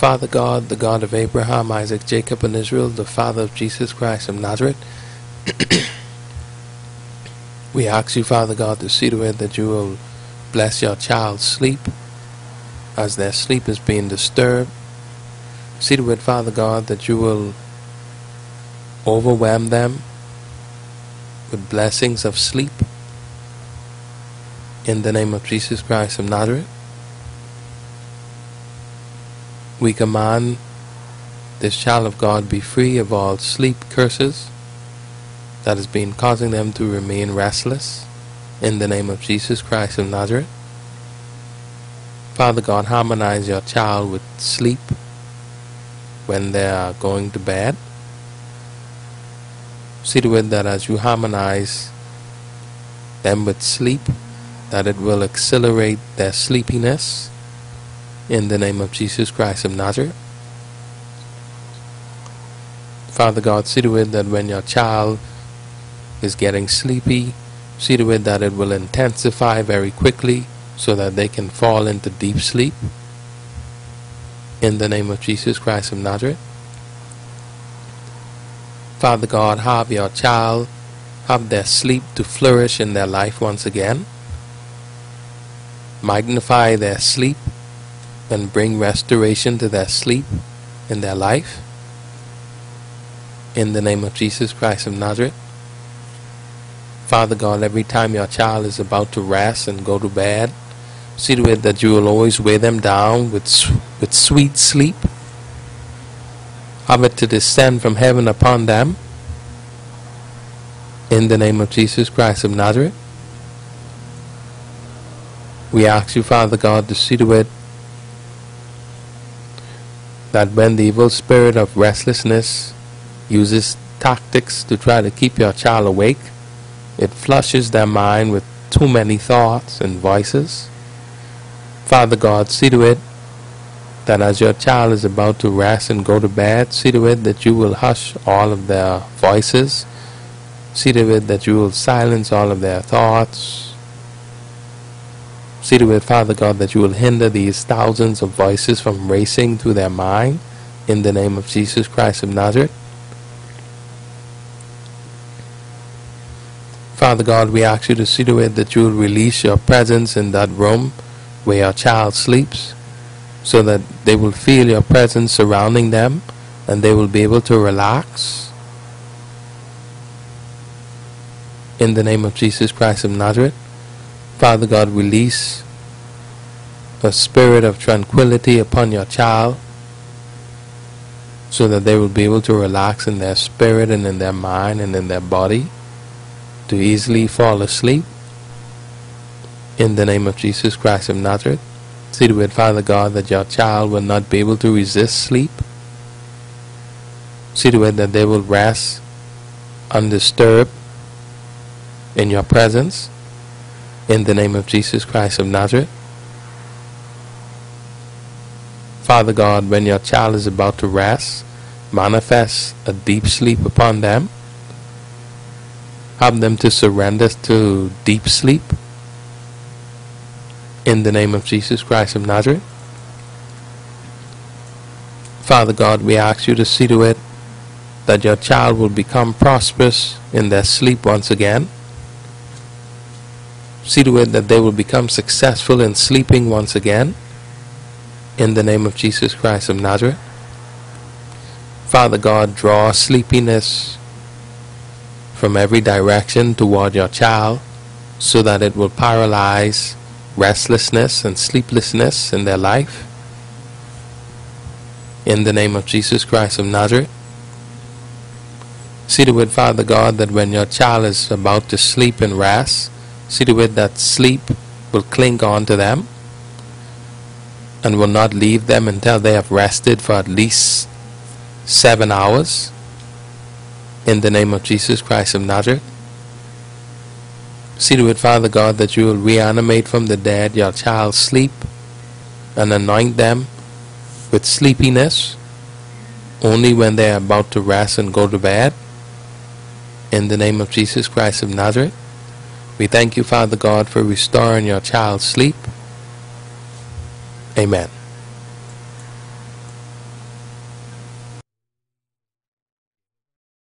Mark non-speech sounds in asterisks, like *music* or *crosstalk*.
Father God, the God of Abraham, Isaac, Jacob, and Israel, the Father of Jesus Christ of Nazareth, *clears throat* we ask you, Father God, to see to it that you will bless your child's sleep as their sleep is being disturbed. See to it, Father God, that you will overwhelm them with blessings of sleep in the name of Jesus Christ of Nazareth. We command this child of God be free of all sleep curses that has been causing them to remain restless in the name of Jesus Christ of Nazareth. Father God, harmonize your child with sleep when they are going to bed. See to it that as you harmonize them with sleep, that it will accelerate their sleepiness in the name of Jesus Christ of Nazareth. Father God, see to it that when your child is getting sleepy, see to it that it will intensify very quickly so that they can fall into deep sleep. In the name of Jesus Christ of Nazareth. Father God, have your child have their sleep to flourish in their life once again. Magnify their sleep and bring restoration to their sleep in their life. In the name of Jesus Christ of Nazareth. Father God, every time your child is about to rest and go to bed, see to it that you will always weigh them down with, with sweet sleep. Have it to descend from heaven upon them. In the name of Jesus Christ of Nazareth. We ask you, Father God, to see to it that when the evil spirit of restlessness uses tactics to try to keep your child awake, it flushes their mind with too many thoughts and voices. Father God, see to it that as your child is about to rest and go to bed, see to it that you will hush all of their voices. See to it that you will silence all of their thoughts. See to it, Father God, that you will hinder these thousands of voices from racing through their mind in the name of Jesus Christ of Nazareth. Father God, we ask you to see to it that you will release your presence in that room where your child sleeps so that they will feel your presence surrounding them and they will be able to relax. In the name of Jesus Christ of Nazareth. Father God, release a spirit of tranquility upon your child so that they will be able to relax in their spirit and in their mind and in their body to easily fall asleep. In the name of Jesus Christ of Nazareth, see to it, Father God, that your child will not be able to resist sleep. See to it that they will rest undisturbed in your presence in the name of Jesus Christ of Nazareth. Father God, when your child is about to rest, manifest a deep sleep upon them. Help them to surrender to deep sleep in the name of Jesus Christ of Nazareth. Father God, we ask you to see to it that your child will become prosperous in their sleep once again See to it that they will become successful in sleeping once again. In the name of Jesus Christ of Nazareth. Father God, draw sleepiness from every direction toward your child so that it will paralyze restlessness and sleeplessness in their life. In the name of Jesus Christ of Nazareth. See to it, Father God, that when your child is about to sleep and rest, See to it that sleep will cling on to them and will not leave them until they have rested for at least seven hours. In the name of Jesus Christ of Nazareth. See to it, Father God, that you will reanimate from the dead your child's sleep and anoint them with sleepiness only when they are about to rest and go to bed. In the name of Jesus Christ of Nazareth. We thank you, Father God, for restoring your child's sleep. Amen.